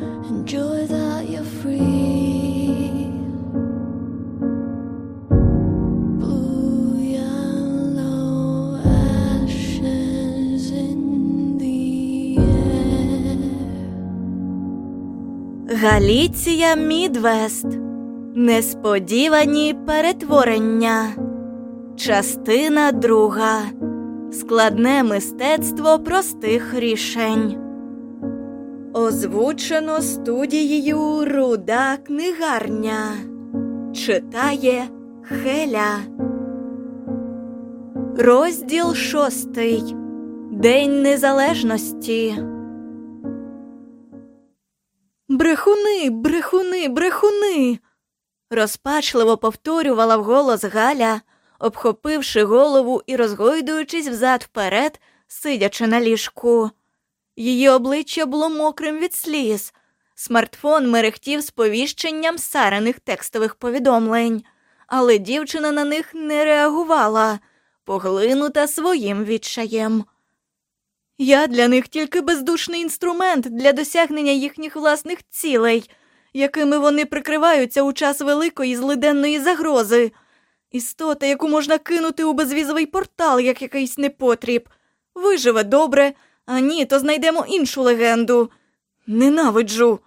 enjoy that you're free. Blue, yellow. Галіція Мідвест. Несподівані перетворення. Частина друга. Складне мистецтво простих рішень. Озвучено студією Руда книгарня. Читає Хеля. Розділ шостий. День Незалежності. Брехуни, брехуни, брехуни. розпачливо повторювала вголос Галя, обхопивши голову і розгойдуючись взад вперед, сидячи на ліжку. Її обличчя було мокрим від сліз. Смартфон мерехтів сповіщенням сарених текстових повідомлень, але дівчина на них не реагувала, поглинута своїм відчаєм. Я для них тільки бездушний інструмент для досягнення їхніх власних цілей, якими вони прикриваються у час великої злиденної загрози, істота, яку можна кинути у безвізовий портал, як якийсь непотріб. Виживе добре, а ні, то знайдемо іншу легенду. Ненавиджу.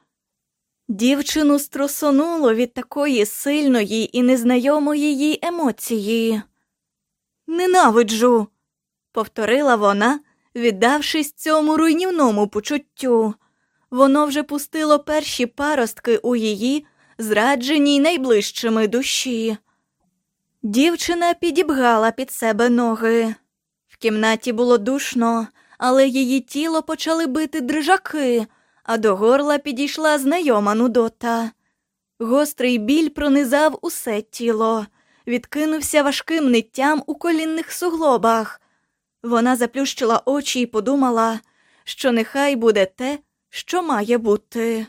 Дівчину струсонуло від такої сильної і незнайомої їй емоції. Ненавиджу, повторила вона, віддавшись цьому руйнівному почуттю. Воно вже пустило перші паростки у її, зрадженій найближчими душі. Дівчина підібгала під себе ноги. В кімнаті було душно, але її тіло почали бити дрижаки, а до горла підійшла знайома нудота. Гострий біль пронизав усе тіло, відкинувся важким ниттям у колінних суглобах. Вона заплющила очі і подумала, що нехай буде те, що має бути.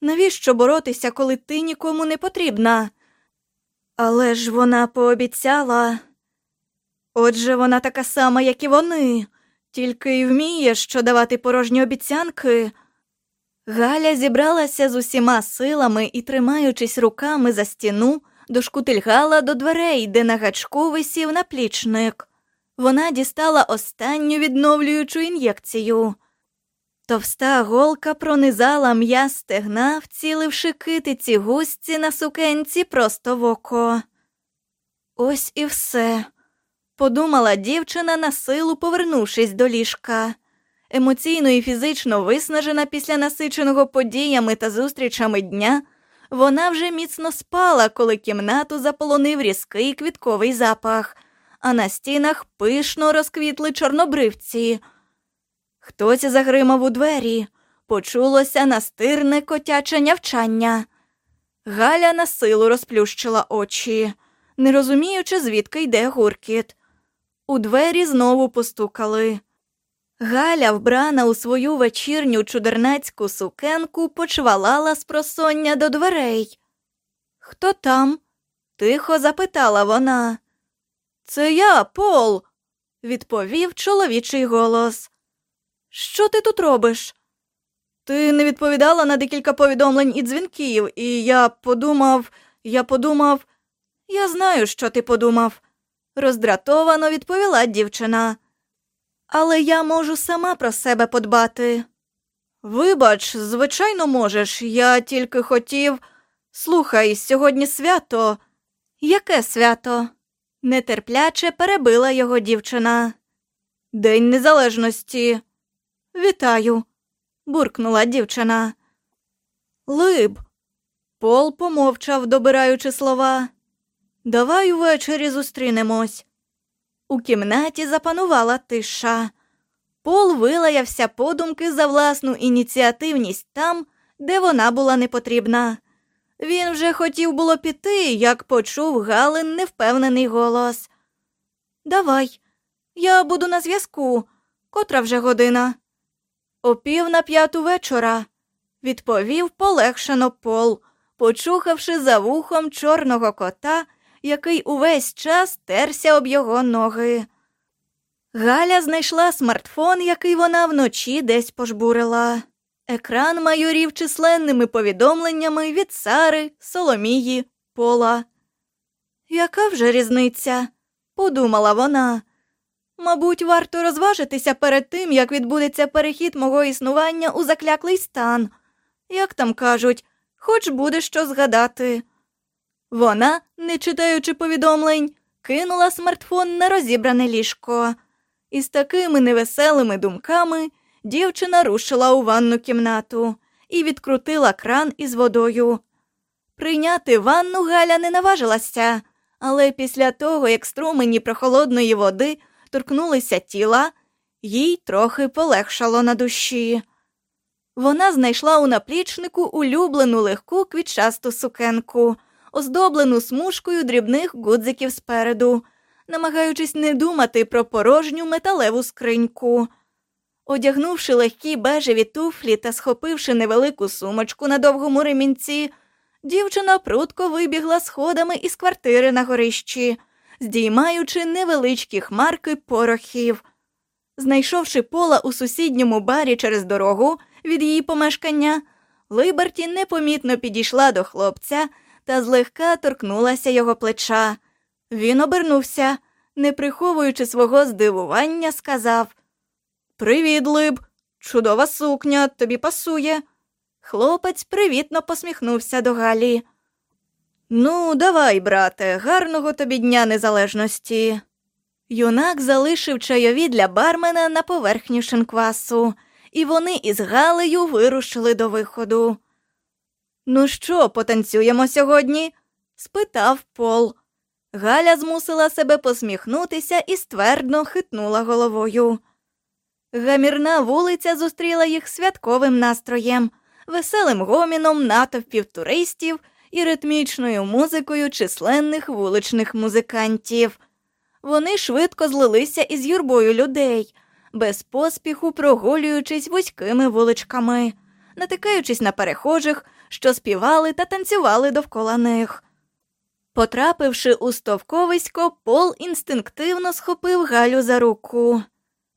Навіщо боротися, коли ти нікому не потрібна? Але ж вона пообіцяла. Отже, вона така сама, як і вони, тільки й вміє, що давати порожні обіцянки. Галя зібралася з усіма силами і, тримаючись руками за стіну, дошкутильгала до дверей, де на гачку висів наплічник. Вона дістала останню відновлюючу ін'єкцію. Товста голка пронизала м'яз стегна, вціливши китиці густі на сукенці просто в око. Ось і все, подумала дівчина на силу, повернувшись до ліжка. Емоційно і фізично виснажена після насиченого подіями та зустрічами дня, вона вже міцно спала, коли кімнату заполонив різкий квітковий запах, а на стінах пишно розквітли чорнобривці. Хтось загримав у двері, почулося настирне котяче нявчання. Галя на силу розплющила очі, не розуміючи, звідки йде гуркіт. У двері знову постукали. Галя, вбрана у свою вечірню чудернацьку сукенку, почвалала з просоння до дверей. Хто там? тихо запитала вона. Це я, Пол, відповів чоловічий голос. Що ти тут робиш? Ти не відповідала на декілька повідомлень і дзвінків, і я подумав, я подумав, я знаю, що ти подумав, роздратовано відповіла дівчина. Але я можу сама про себе подбати. Вибач, звичайно, можеш. Я тільки хотів. Слухай, сьогодні свято. Яке свято? нетерпляче перебила його дівчина. День незалежності. Вітаю, буркнула дівчина. Либ. Пол помовчав, добираючи слова. Давай увечері зустрінемось. У кімнаті запанувала тиша. Пол вилаявся подумки за власну ініціативність там, де вона була непотрібна. Він вже хотів було піти, як почув Галин невпевнений голос. Давай, я буду на зв'язку. Котра вже година? О пів на п'яту вечора, відповів полегшено Пол, почухавши за вухом чорного кота, який увесь час терся об його ноги. Галя знайшла смартфон, який вона вночі десь пожбурила. Екран майорів численними повідомленнями від Сари, Соломії, Пола. Яка вже різниця? подумала вона. Мабуть, варто розважитися перед тим, як відбудеться перехід мого існування у закляклий стан. Як там кажуть, хоч буде що згадати. Вона, не читаючи повідомлень, кинула смартфон на розібране ліжко. І з такими невеселими думками дівчина рушила у ванну кімнату і відкрутила кран із водою. Прийняти ванну Галя не наважилася, але після того, як струмені прохолодної води торкнулися тіла, їй трохи полегшало на душі. Вона знайшла у наплічнику улюблену легку квітчасту сукенку, оздоблену смужкою дрібних гудзиків спереду, намагаючись не думати про порожню металеву скриньку. Одягнувши легкі бежеві туфлі та схопивши невелику сумочку на довгому ремінці, дівчина прудко вибігла сходами із квартири на горищі, здіймаючи невеличкі хмарки порохів. Знайшовши пола у сусідньому барі через дорогу від її помешкання, Либерті непомітно підійшла до хлопця та злегка торкнулася його плеча. Він обернувся, не приховуючи свого здивування, сказав Привіт, Либ, чудова сукня, тобі пасує. Хлопець привітно посміхнувся до Галі. Ну, давай, брате, гарного тобі дня незалежності. Юнак залишив чайові для бармена на поверхні шинквасу, і вони із Галею вирушили до виходу. Ну що, потанцюємо сьогодні? спитав Пол. Галя змусила себе посміхнутися і ствердно хитнула головою. Гамірна вулиця зустріла їх святковим настроєм, веселим гоміном натовпів туристів і ритмічною музикою численних вуличних музикантів. Вони швидко злилися із юрбою людей, без поспіху прогулюючись вузькими вуличками, натикаючись на перехожих, що співали та танцювали довкола них. Потрапивши у стовковисько, Пол інстинктивно схопив Галю за руку.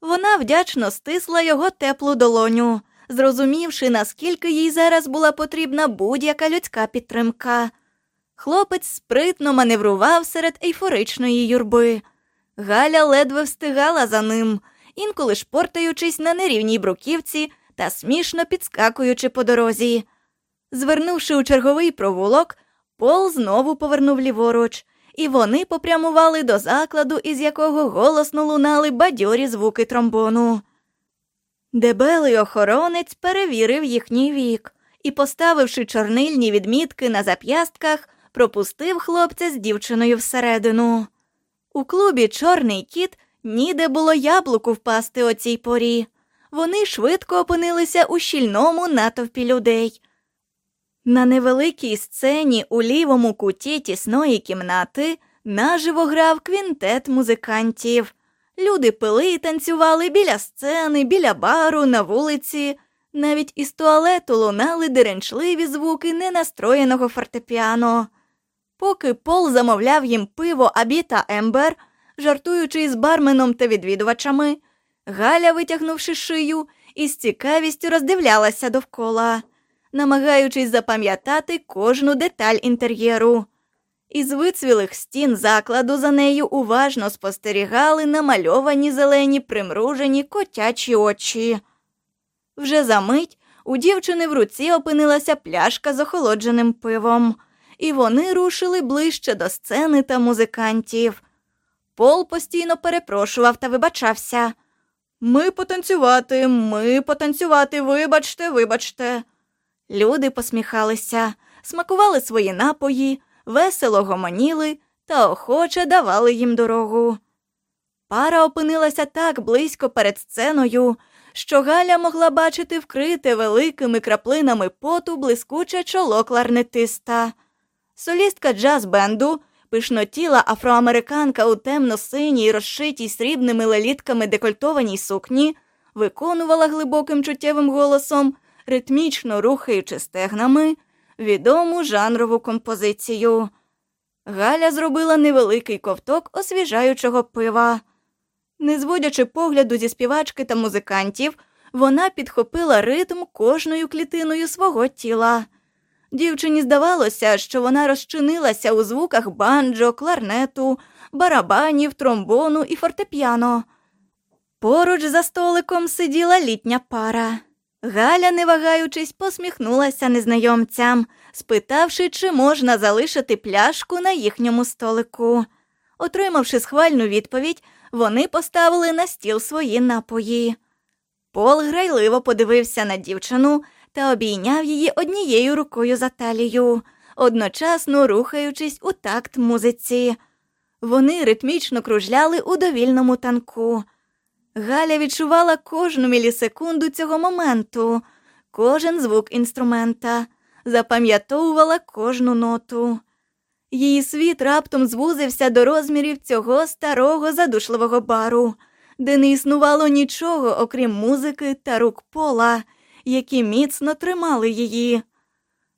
Вона вдячно стисла його теплу долоню, зрозумівши, наскільки їй зараз була потрібна будь-яка людська підтримка. Хлопець спритно маневрував серед ейфоричної юрби. Галя ледве встигала за ним, інколи шпортаючись на нерівній бруківці та смішно підскакуючи по дорозі. Звернувши у черговий провулок, Пол знову повернув ліворуч, і вони попрямували до закладу, із якого голосно лунали бадьорі звуки тромбону. Дебелий охоронець перевірив їхній вік і, поставивши чорнильні відмітки на зап'ястках, пропустив хлопця з дівчиною всередину. У клубі Чорний кіт ніде було яблуку впасти о цій порі. Вони швидко опинилися у щільному натовпі людей. На невеликій сцені у лівому куті тісної кімнати наживо грав квінтет музикантів. Люди пили і танцювали біля сцени, біля бару, на вулиці. Навіть із туалету лунали деренчливі звуки ненастроєного фортепіано. Поки Пол замовляв їм пиво Абі та Ембер, жартуючи із барменом та відвідувачами, Галя, витягнувши шию, із цікавістю роздивлялася довкола, намагаючись запам'ятати кожну деталь інтер'єру. Із вицвілих стін закладу за нею уважно спостерігали намальовані зелені примружені котячі очі. Вже за мить у дівчини в руці опинилася пляшка з охолодженим пивом, і вони рушили ближче до сцени та музикантів. Пол постійно перепрошував та вибачався. Ми потанцювати, ми потанцювати, вибачте, вибачте. Люди посміхалися, смакували свої напої, весело гомоніли та охоче давали їм дорогу. Пара опинилася так близько перед сценою, що Галя могла бачити вкрите великими краплинами поту блискуче чоло кларнетиста. Солістка джаз-бенду, пишнотіла афроамериканка у темно-синій, розшитій срібними лелітками декольтованій сукні, виконувала глибоким чуттєвим голосом, ритмічно рухаючи стегнами, відому жанрову композицію. Галя зробила невеликий ковток освіжаючого пива. Не зводячи погляду зі співачки та музикантів, Вона підхопила ритм кожною клітиною свого тіла. Дівчині здавалося, що вона розчинилася у звуках банджо, кларнету, барабанів, тромбону і фортепіано. Поруч за столиком сиділа літня пара. Галя, не вагаючись, посміхнулася незнайомцям, спитавши, чи можна залишити пляшку на їхньому столику. Отримавши схвальну відповідь, вони поставили на стіл свої напої. Пол грайливо подивився на дівчину та обійняв її однією рукою за талію, одночасно рухаючись у такт музиці. Вони ритмічно кружляли у довільному танку. Галя відчувала кожну мілісекунду цього моменту, кожен звук інструмента, запам'ятовувала кожну ноту. Її світ раптом звузився до розмірів цього старого задушливого бару, де не існувало нічого, окрім музики та рук пола, які міцно тримали її.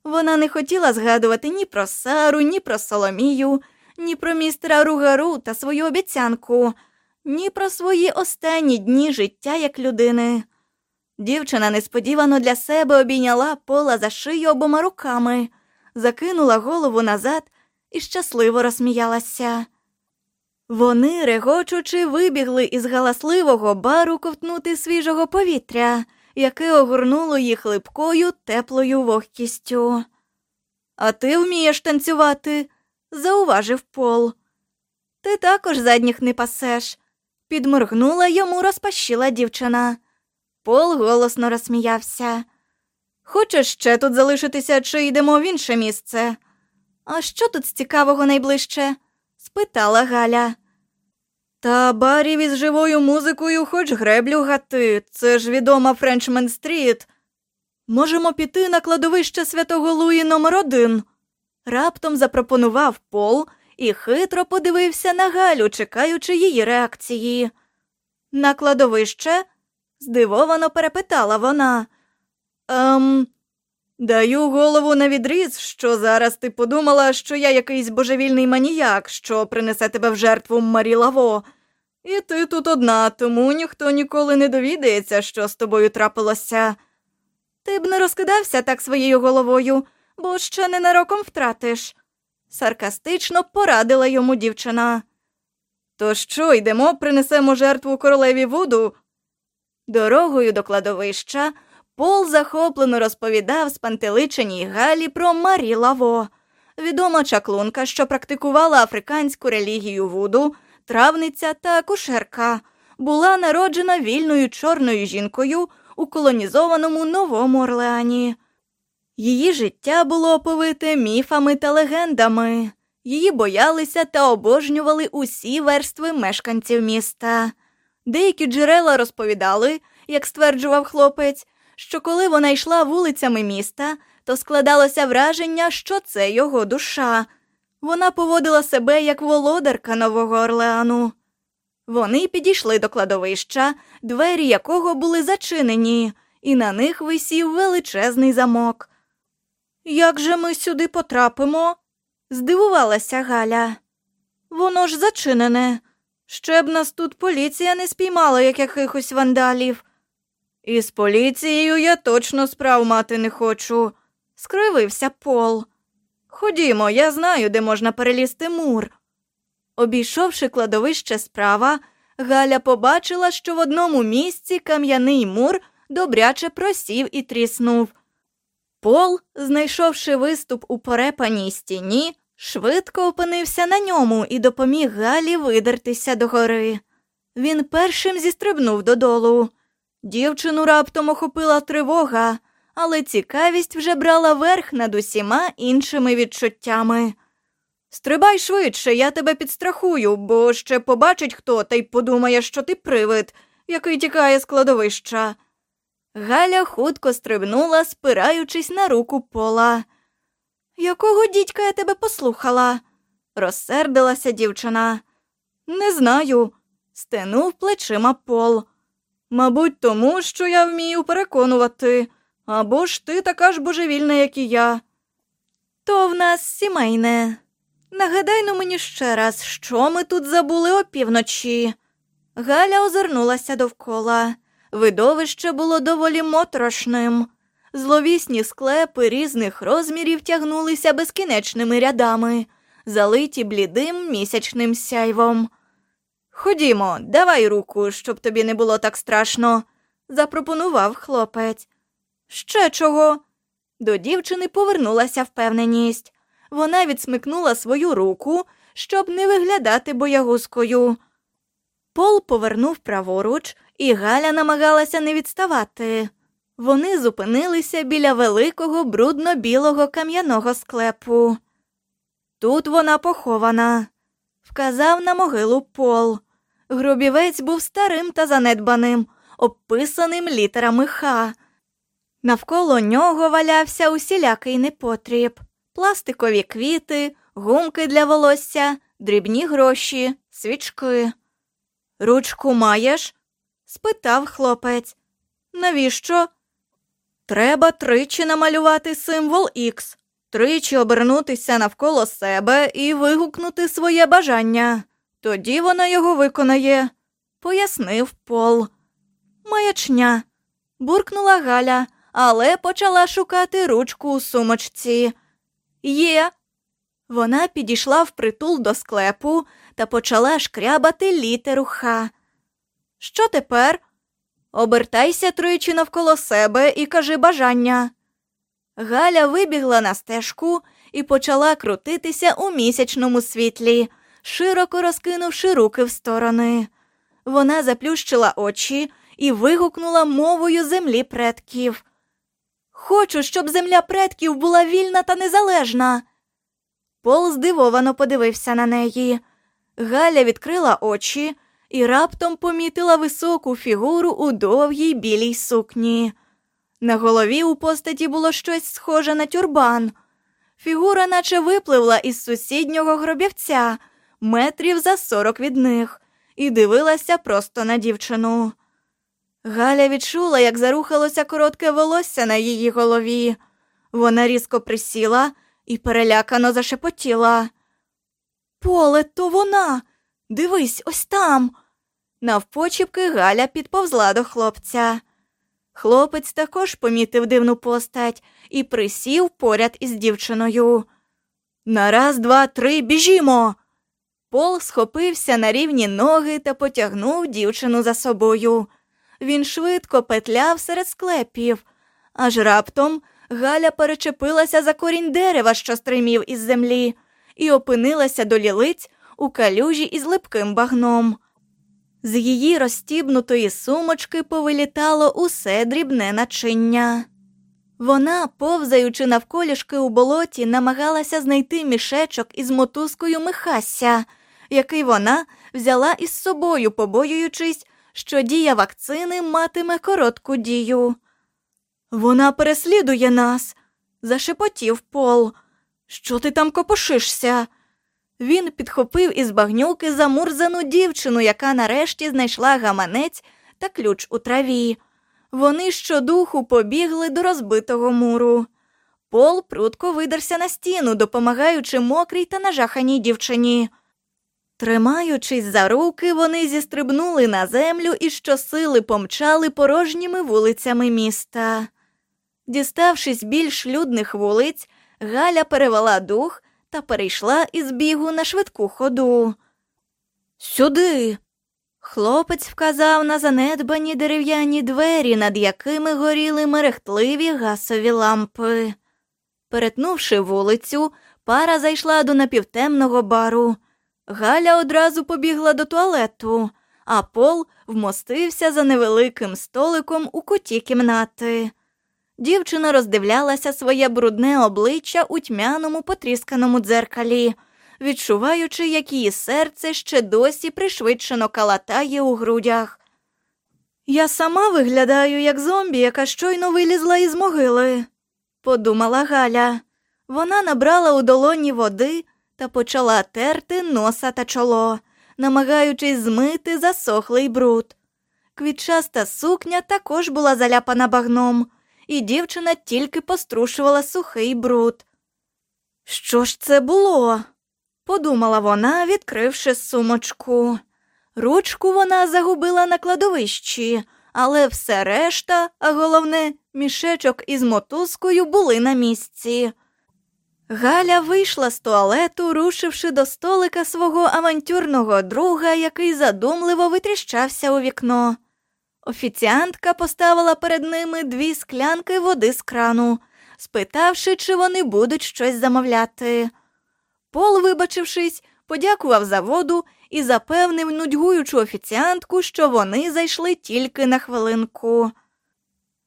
Вона не хотіла згадувати ні про Сару, ні про Соломію, ні про містера Ругару та свою обіцянку, ні про свої останні дні життя як людини. Дівчина несподівано для себе обійняла пола за шию обома руками, закинула голову назад і щасливо розсміялася. Вони, регочучи, вибігли із галасливого бару ковтнути свіжого повітря, яке огорнуло їх липкою, теплою вогкістю. А ти вмієш танцювати, зауважив Пол. Ти також задніх не пасеш, підморгнула йому розпашіла дівчина. Пол голосно розсміявся. Хочеш ще тут залишитися, чи йдемо в інше місце? А що тут з цікавого найближче? спитала Галя. Та барів із живою музикою хоч греблю гати, це ж відома Френчмен Стріт. Можемо піти на кладовище святого Луї номер один. Раптом запропонував Пол і хитро подивився на Галю, чекаючи її реакції. На кладовище? здивовано перепитала вона. Ем, даю голову на відріз, що зараз ти подумала, що я якийсь божевільний маніяк, що принесе тебе в жертву Марі Лаво. І ти тут одна, тому ніхто ніколи не довідається, що з тобою трапилося. Ти б не розкидався так своєю головою, бо ще ненароком втратиш, саркастично порадила йому дівчина. То що, йдемо, принесемо жертву королеві Вуду? Дорогою до кладовища Пол захоплено розповідав спантеличеній Галі про Марі Лаво, відома чаклунка, що практикувала африканську релігію Вуду, травниця та акушерка, була народжена вільною чорною жінкою у колонізованому Новому Орлеані. Її життя було оповите міфами та легендами. Її боялися та обожнювали усі верстви мешканців міста. Деякі джерела розповідали, як стверджував хлопець, що коли вона йшла вулицями міста, то складалося враження, що це його душа. Вона поводила себе як володарка Нового Орлеану. Вони підійшли до кладовища, двері якого були зачинені, і на них висів величезний замок. Як же ми сюди потрапимо? здивувалася Галя. Воно ж зачинене. Ще б нас тут поліція не спіймала як якихось вандалів. Із поліцією я точно справ мати не хочу, скривився Пол. Ходімо, я знаю, де можна перелізти мур. Обійшовши кладовище справа, Галя побачила, що в одному місці кам'яний мур добряче просів і тріснув. Пол, знайшовши виступ у порепаній стіні, швидко опинився на ньому і допоміг Галі видертися догори. Він першим зістрибнув додолу. Дівчину раптом охопила тривога, але цікавість вже брала верх над усіма іншими відчуттями. Стрибай швидше, я тебе підстрахую, бо ще побачить хто та й подумає, що ти привид, який тікає з кладовища. Галя хутко стрибнула, спираючись на руку пола. Якого дідька я тебе послухала? розсердилася дівчина. Не знаю, стенув плечима пол. Мабуть, тому, що я вмію переконувати, або ж ти така ж божевільна, як і я. То в нас сімейне. Нагадай ну мені ще раз, що ми тут забули опівночі. Галя озирнулася довкола. Видовище було доволі моторошним. Зловісні склепи різних розмірів тягнулися безкінечними рядами, залиті блідим місячним сяйвом. Ходімо, давай руку, щоб тобі не було так страшно, запропонував хлопець. Ще чого? До дівчини повернулася впевненість. Вона відсмикнула свою руку, щоб не виглядати боягузкою. Пол повернув праворуч, і Галя намагалася не відставати. Вони зупинилися біля великого брудно-білого кам'яного склепу. Тут вона похована, вказав на могилу Пол. Гробівець був старим та занедбаним, обписаним літерами Х. Навколо нього валявся усілякий непотріб, пластикові квіти, гумки для волосся, дрібні гроші, свічки. Ручку маєш? спитав хлопець. Навіщо? Треба тричі намалювати символ Х, тричі обернутися навколо себе і вигукнути своє бажання. Тоді вона його виконає, пояснив Пол. Маячня. буркнула Галя, але почала шукати ручку у сумочці. Є. Вона підійшла впритул до склепу та почала шкрябати літеру Х. Що тепер? Обертайся тричі навколо себе і кажи бажання. Галя вибігла на стежку і почала крутитися у місячному світлі, широко розкинувши руки в сторони. Вона заплющила очі і вигукнула мовою землі предків. Хочу, щоб земля предків була вільна та незалежна. Пол здивовано подивився на неї. Галя відкрила очі і раптом помітила високу фігуру у довгій білій сукні. На голові у постаті було щось схоже на тюрбан. Фігура наче випливла із сусіднього гробівця, метрів за сорок від них, і дивилася просто на дівчину. Галя відчула, як зарухалося коротке волосся на її голові. Вона різко присіла і перелякано зашепотіла. Поле, то вона. Дивись, ось там. Навпочіпки Галя підповзла до хлопця. Хлопець також помітив дивну постать і присів поряд із дівчиною. На раз, два, три, біжімо. Пол схопився на рівні ноги та потягнув дівчину за собою. Він швидко петляв серед склепів, аж раптом Галя перечепилася за корінь дерева, що стримів із землі, і опинилася до лілиць у калюжі із липким багном. З її розстібнутої сумочки повилітало усе дрібне начиння. Вона, повзаючи навколішки у болоті, намагалася знайти мішечок із мотузкою Михася, який вона взяла із собою, побоюючись, що дія вакцини матиме коротку дію. Вона переслідує нас, зашепотів Пол. Що ти там копошишся? Він підхопив із багнюки замурзану дівчину, яка нарешті знайшла гаманець та ключ у траві. Вони щодуху побігли до розбитого муру. Пол прудко видерся на стіну, допомагаючи мокрій та нажаханій дівчині. Тримаючись за руки, вони зістрибнули на землю і щосили помчали порожніми вулицями міста. Діставшись більш людних вулиць, Галя перевела дух та перейшла із бігу на швидку ходу. Сюди. Хлопець вказав на занедбані дерев'яні двері, над якими горіли мерехтливі гасові лампи. Перетнувши вулицю, пара зайшла до напівтемного бару. Галя одразу побігла до туалету, а Пол вмостився за невеликим столиком у куті кімнати. Дівчина роздивлялася своє брудне обличчя у тьмяному потрісканому дзеркалі, відчуваючи, як її серце ще досі пришвидшено калатає у грудях. Я сама виглядаю, як зомбі, яка щойно вилізла із могили, подумала Галя. Вона набрала у долоні води та почала терти носа та чоло, намагаючись змити засохлий бруд. Квітчаста сукня також була заляпана багном і дівчина тільки пострушувала сухий бруд. Що ж це було? подумала вона, відкривши сумочку. Ручку вона загубила на кладовищі, але все решта, а головне, мішечок із мотузкою були на місці. Галя вийшла з туалету, рушивши до столика свого авантюрного друга, який задумливо витріщався у вікно. Офіціантка поставила перед ними дві склянки води з крану, спитавши, чи вони будуть щось замовляти. Пол, вибачившись, подякував за воду і запевнив нудьгуючу офіціантку, що вони зайшли тільки на хвилинку.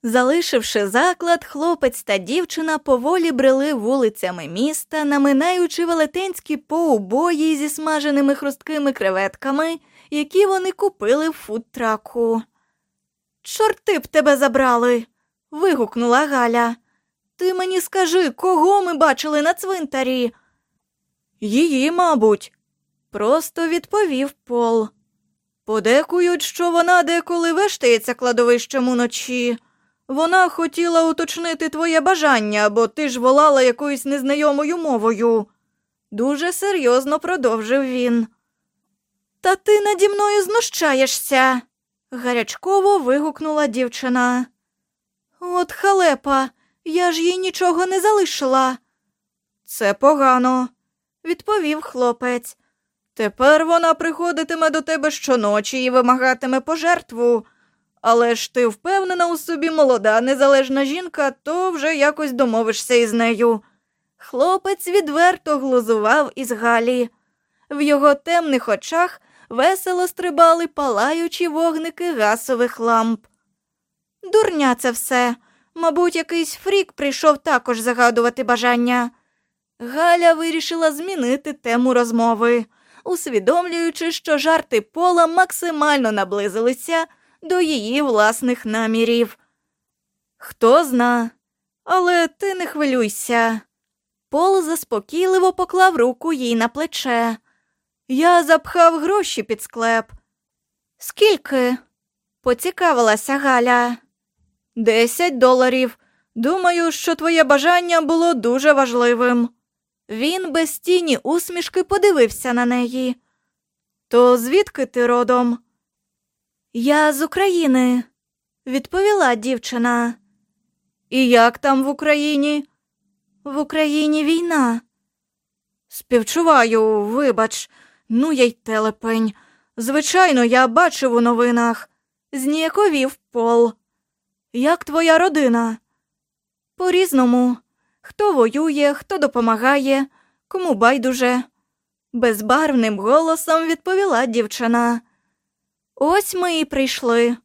Залишивши заклад, хлопець та дівчина поволі брели вулицями міста, наминаючи велетенські поубої зі смаженими хрусткими креветками, які вони купили в фудтраку. Чорти б тебе забрали. вигукнула Галя. Ти мені скажи, кого ми бачили на цвинтарі? Її, мабуть, просто відповів Пол. Подекують, що вона деколи вештається кладовищем уночі. Вона хотіла уточнити твоє бажання, бо ти ж волала якоюсь незнайомою мовою. Дуже серйозно продовжив він. Та ти наді мною знущаєшся, гарячково вигукнула дівчина. От халепа, я ж їй нічого не залишила. Це погано, відповів хлопець. Тепер вона приходитиме до тебе щоночі і вимагатиме пожертву. Але ж ти впевнена у собі молода, незалежна жінка, то вже якось домовишся із нею. Хлопець відверто глузував із Галі. В його темних очах весело стрибали палаючі вогники гасових ламп. Дурня це все. Мабуть, якийсь фрік прийшов також загадувати бажання. Галя вирішила змінити тему розмови, усвідомлюючи, що жарти пола максимально наблизилися до її власних намірів. Хто зна, але ти не хвилюйся. Пол заспокійливо поклав руку їй на плече. Я запхав гроші під склеп. Скільки? поцікавилася Галя. Десять доларів. Думаю, що твоє бажання було дуже важливим. Він без тіні усмішки подивився на неї. То звідки ти родом? Я з України, відповіла дівчина. І як там в Україні? В Україні війна. Співчуваю, вибач, ну я й телепень. Звичайно, я бачив у новинах. Зніяковів пол. Як твоя родина? По різному. Хто воює, хто допомагає, кому байдуже. Безбарвним голосом відповіла дівчина. Ось ми і прийшли,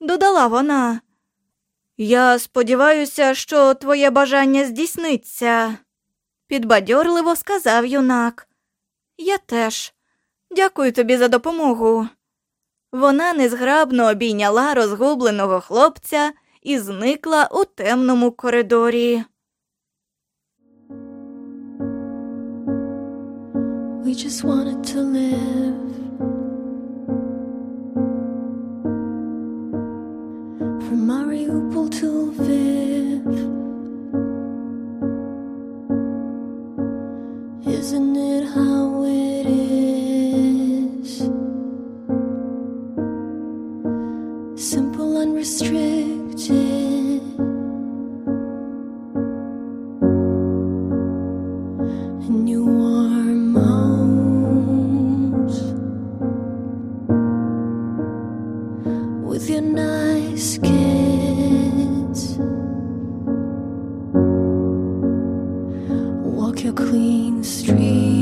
додала вона. Я сподіваюся, що твоє бажання здійсниться, підбадьорливо сказав юнак. Я теж. Дякую тобі за допомогу. Вона незграбно обійняла розгубленого хлопця і зникла у темному коридорі. We just wanted to live. From Mariupol to Lviv. Isn't it how it is? restricted. Warm homes with your nice kids. Walk your clean street.